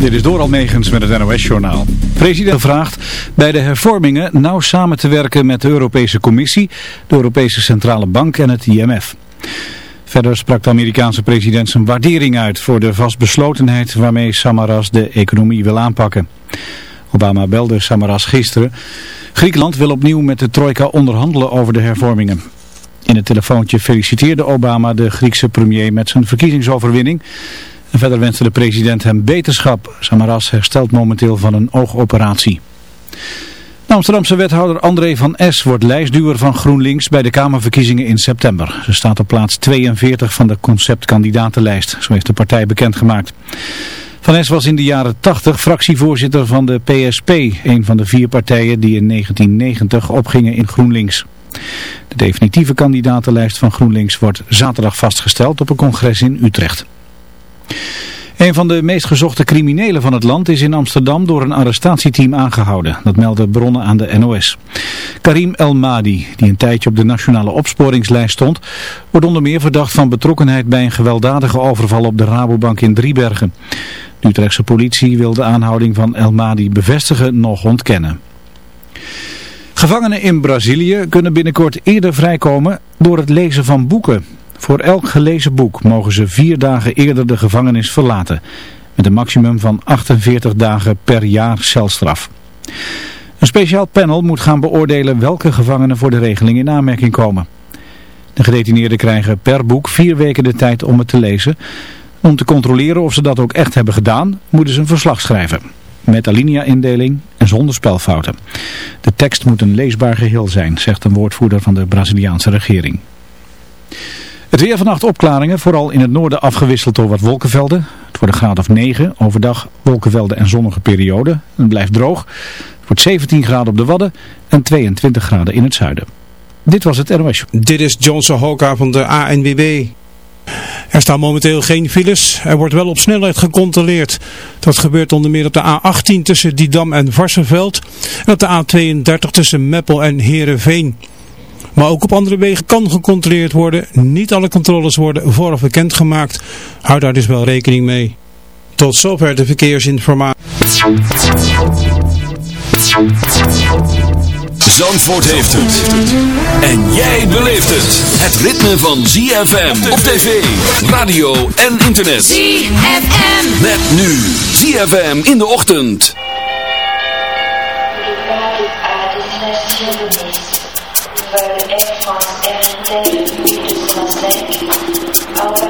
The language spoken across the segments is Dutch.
Dit is Doral Megens met het NOS-journaal. President vraagt bij de hervormingen nauw samen te werken met de Europese Commissie, de Europese Centrale Bank en het IMF. Verder sprak de Amerikaanse president zijn waardering uit voor de vastbeslotenheid waarmee Samaras de economie wil aanpakken. Obama belde Samaras gisteren. Griekenland wil opnieuw met de trojka onderhandelen over de hervormingen. In het telefoontje feliciteerde Obama de Griekse premier met zijn verkiezingsoverwinning en verder wenste de president hem beterschap. Samaras herstelt momenteel van een oogoperatie. De Amsterdamse wethouder André van S. wordt lijstduwer van GroenLinks bij de Kamerverkiezingen in september. Ze staat op plaats 42 van de conceptkandidatenlijst, zo heeft de partij bekendgemaakt. Van S. was in de jaren 80 fractievoorzitter van de PSP, een van de vier partijen die in 1990 opgingen in GroenLinks. De definitieve kandidatenlijst van GroenLinks wordt zaterdag vastgesteld op een congres in Utrecht. Een van de meest gezochte criminelen van het land is in Amsterdam door een arrestatieteam aangehouden. Dat melden bronnen aan de NOS. Karim El Madi, die een tijdje op de nationale opsporingslijst stond, wordt onder meer verdacht van betrokkenheid bij een gewelddadige overval op de Rabobank in Driebergen. De Utrechtse politie wil de aanhouding van El Madi bevestigen nog ontkennen. Gevangenen in Brazilië kunnen binnenkort eerder vrijkomen door het lezen van boeken. Voor elk gelezen boek mogen ze vier dagen eerder de gevangenis verlaten. Met een maximum van 48 dagen per jaar celstraf. Een speciaal panel moet gaan beoordelen welke gevangenen voor de regeling in aanmerking komen. De gedetineerden krijgen per boek vier weken de tijd om het te lezen. Om te controleren of ze dat ook echt hebben gedaan, moeten ze een verslag schrijven. Met alinea-indeling en zonder spelfouten. De tekst moet een leesbaar geheel zijn, zegt een woordvoerder van de Braziliaanse regering. Het weer vannacht opklaringen, vooral in het noorden afgewisseld door wat wolkenvelden. Het wordt een graad of 9, overdag wolkenvelden en zonnige perioden. Het blijft droog. Het wordt 17 graden op de Wadden en 22 graden in het zuiden. Dit was het NOS. Dit is Johnson Hoka van de ANWB. Er staan momenteel geen files. Er wordt wel op snelheid gecontroleerd. Dat gebeurt onder meer op de A18 tussen Didam en Varsenveld. En op de A32 tussen Meppel en Heerenveen. Maar ook op andere wegen kan gecontroleerd worden. Niet alle controles worden vooraf bekendgemaakt. Houd daar dus wel rekening mee. Tot zover de verkeersinformatie. Zandvoort heeft het. En jij beleeft het. Het ritme van ZFM op tv, radio en internet. ZFM. Met nu ZFM in de ochtend. Air France RNT, Au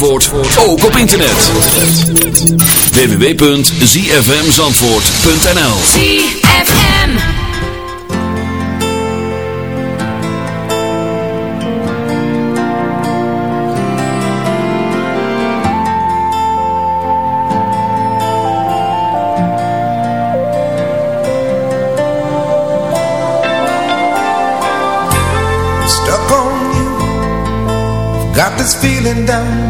Zandvoort ook op internet. www.zfmzandvoort.nl ZFM Stuck on you. Got this feeling down.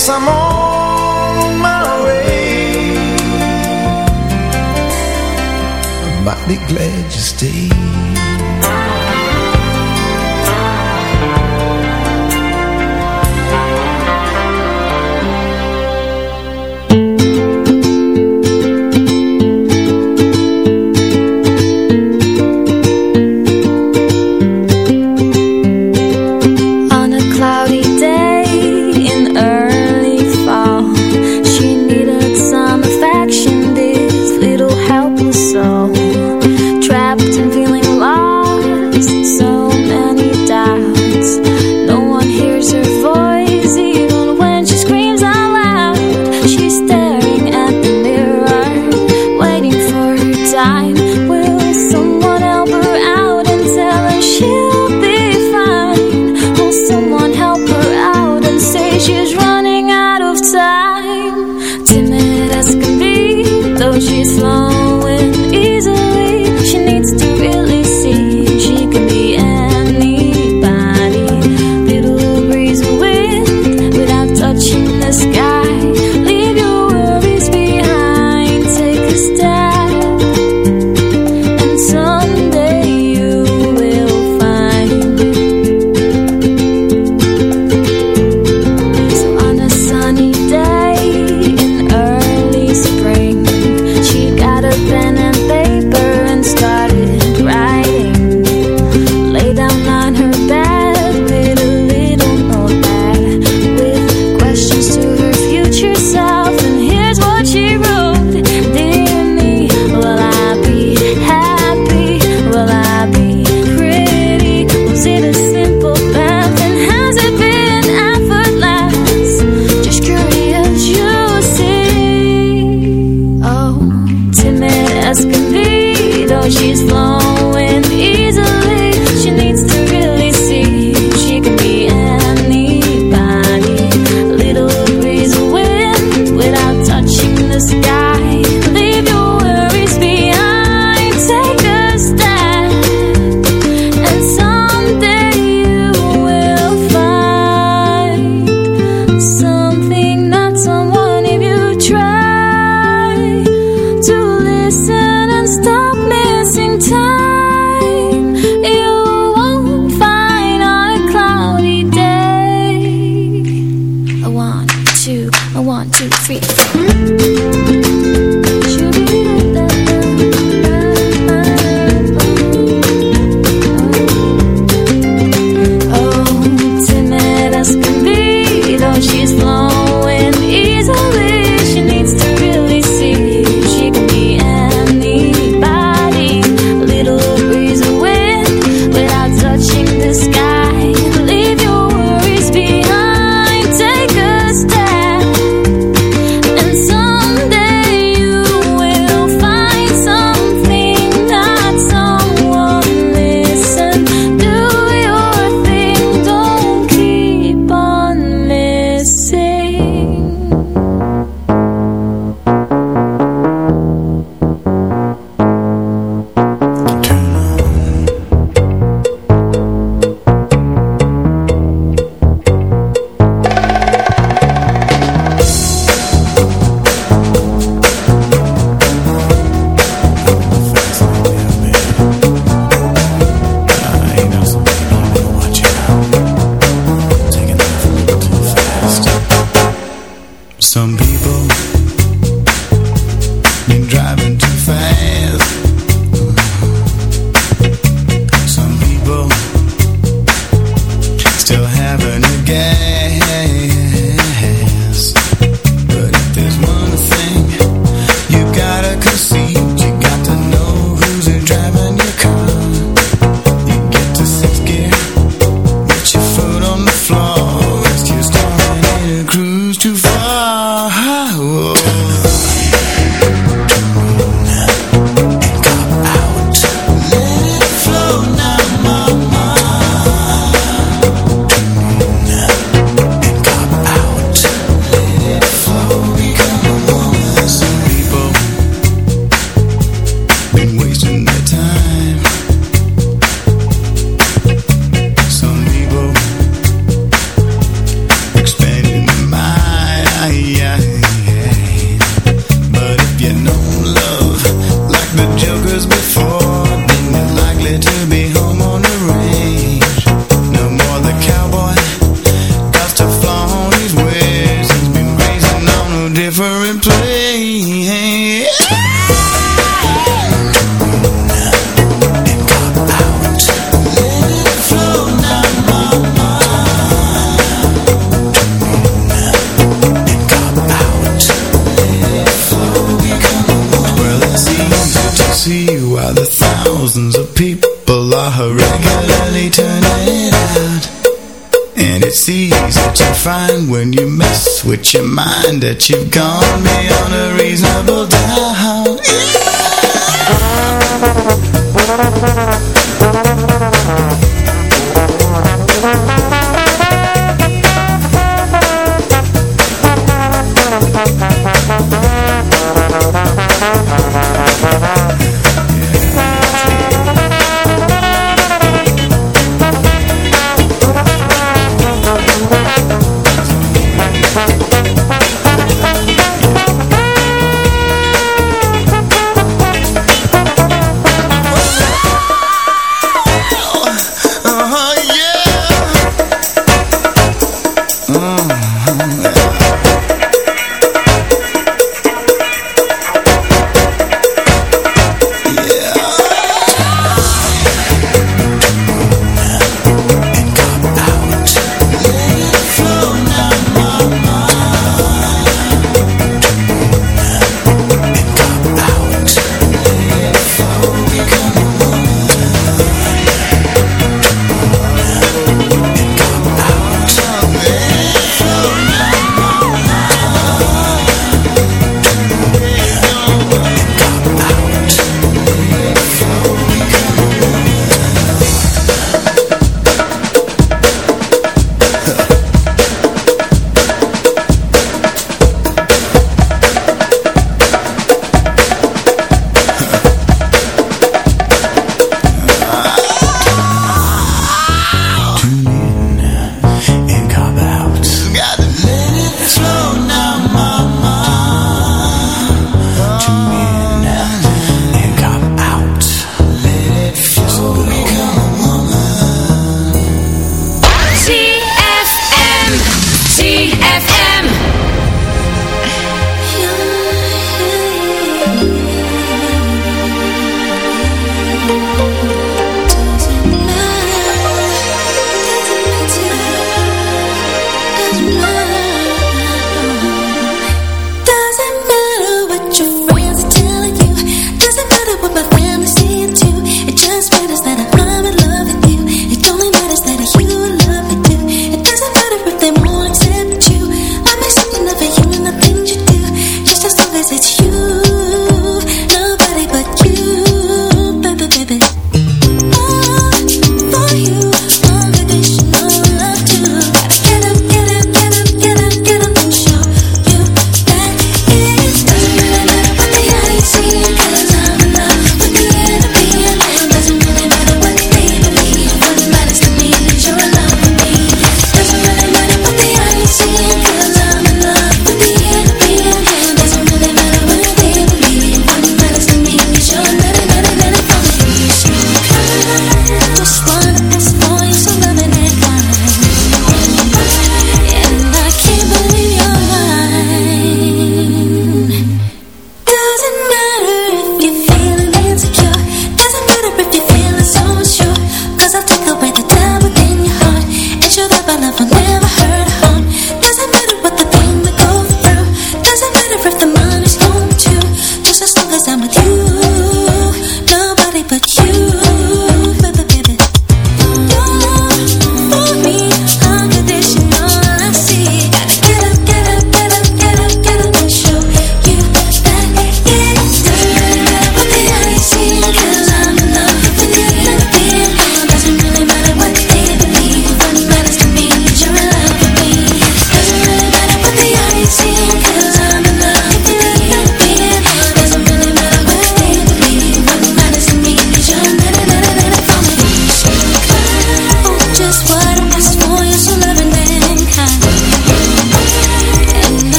guess I'm on my way. I'm mighty glad you stayed. this long. That you've gone beyond a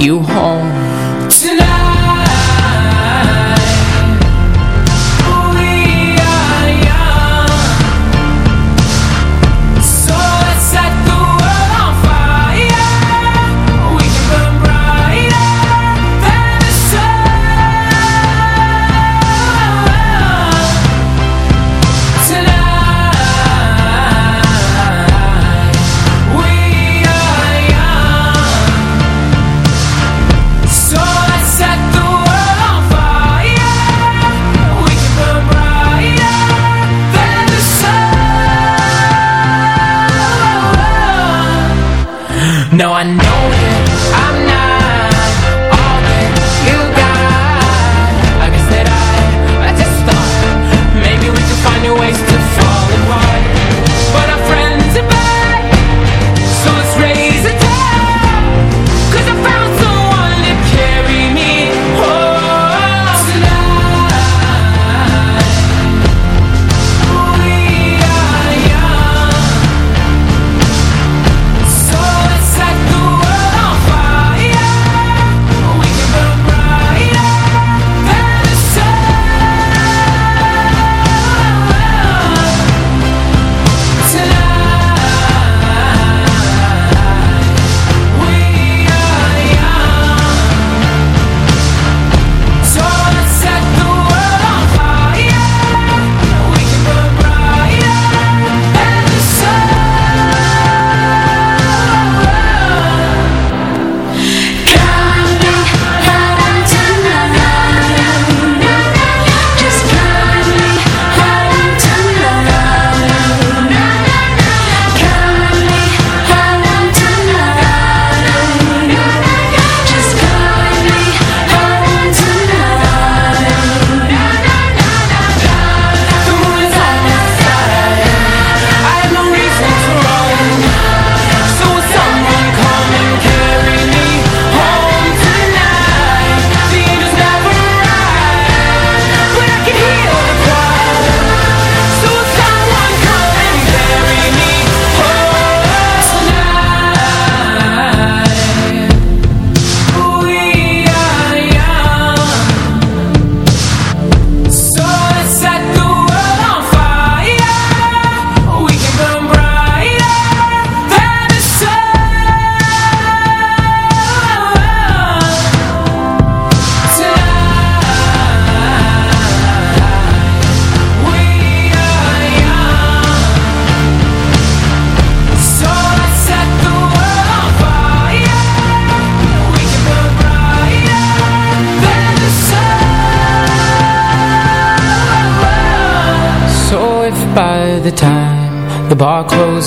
you home.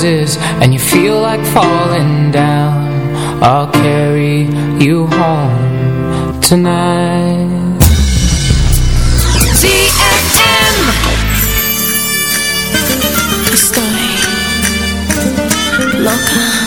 and you feel like falling down. I'll carry you home tonight. ZFM Estoy loca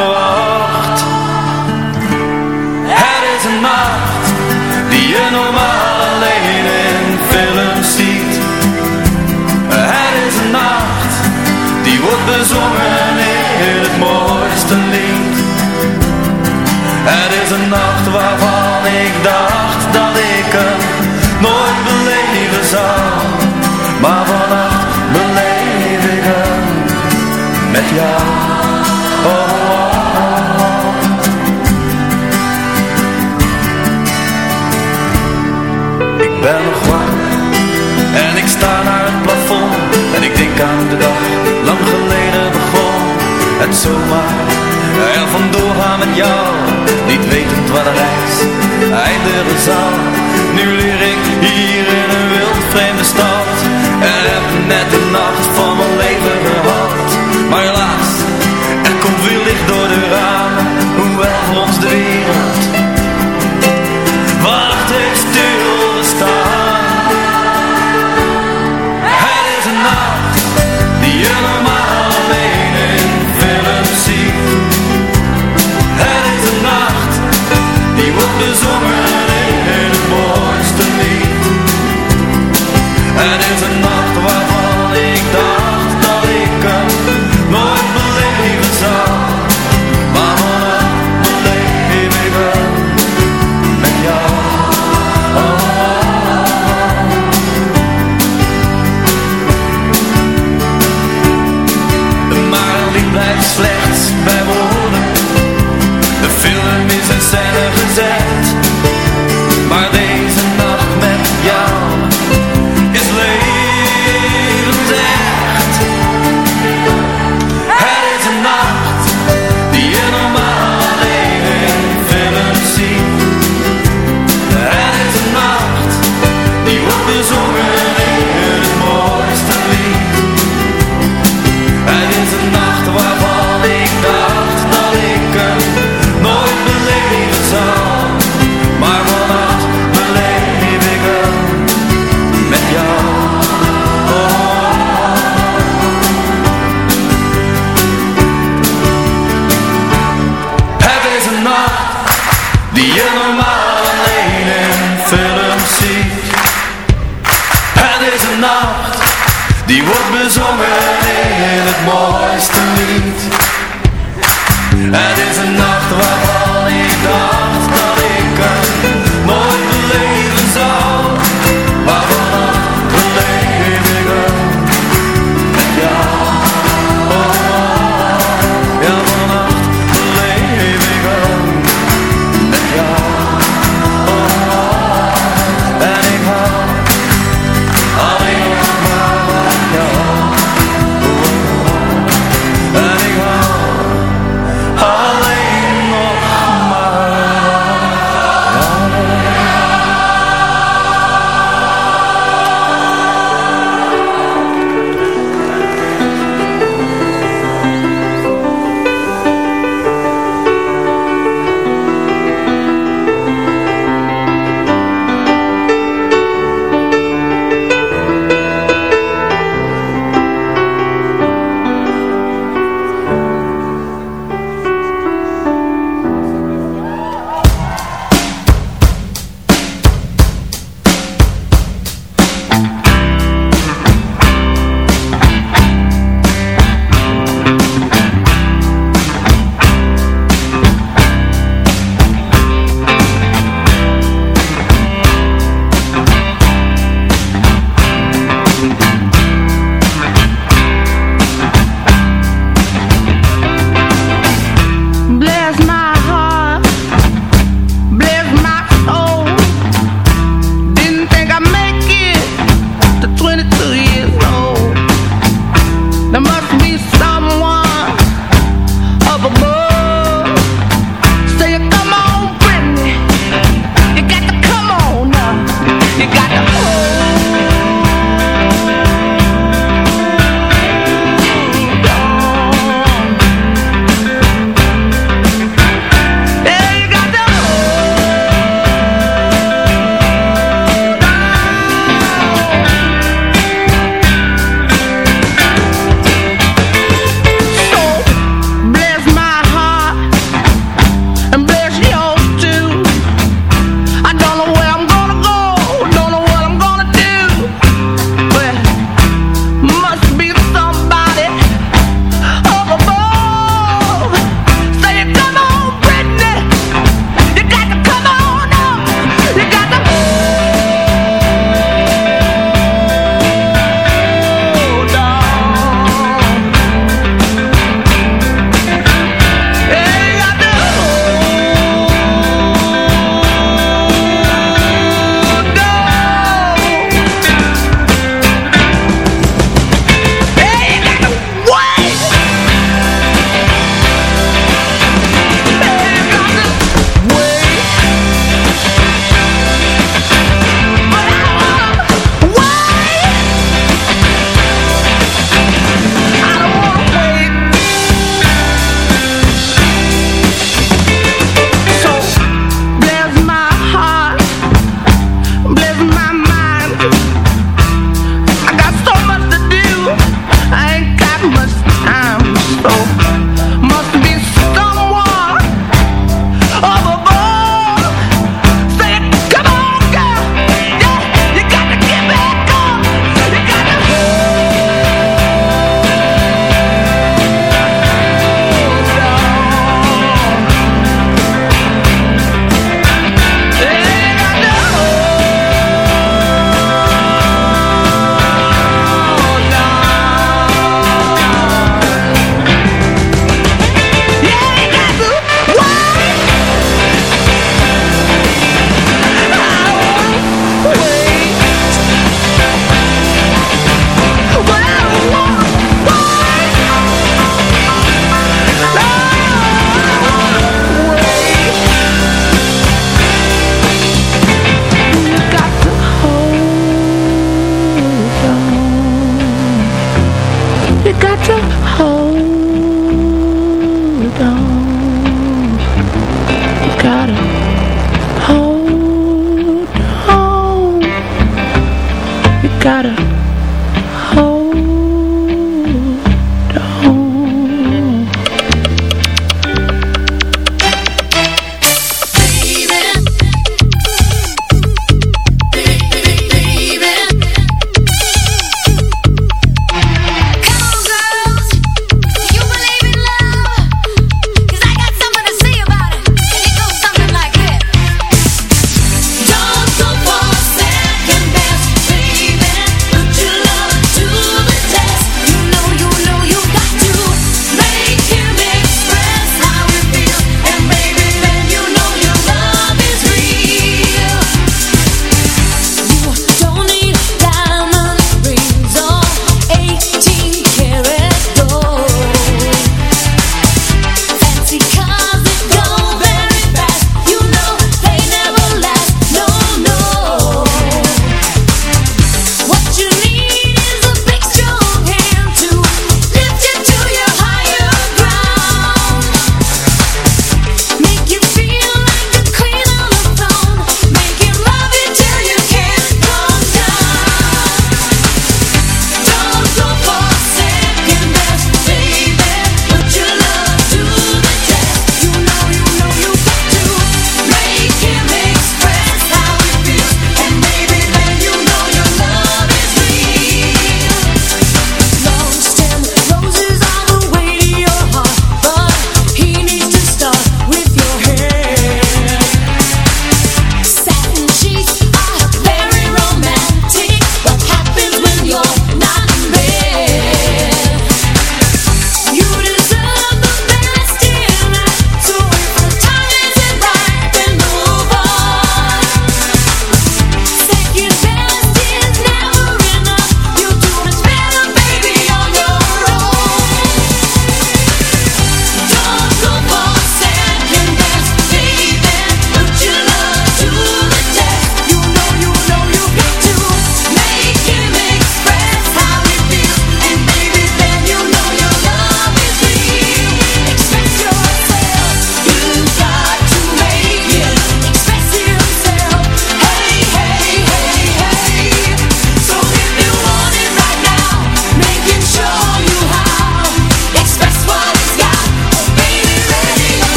Die wordt bezongen in het mooiste lied. Het is een nacht waarvan ik dacht dat ik hem nooit beleven zou. Maar vannacht beleef ik hem met jou. Ik ben nog wakker en ik sta naar het plafond en ik denk aan de dag, het zomaar. Er vandoor gaan met jou, niet wetend waar de reis eindigen zal. Nu leer ik hier in een wild vreemde stad en heb net de nacht van mijn leven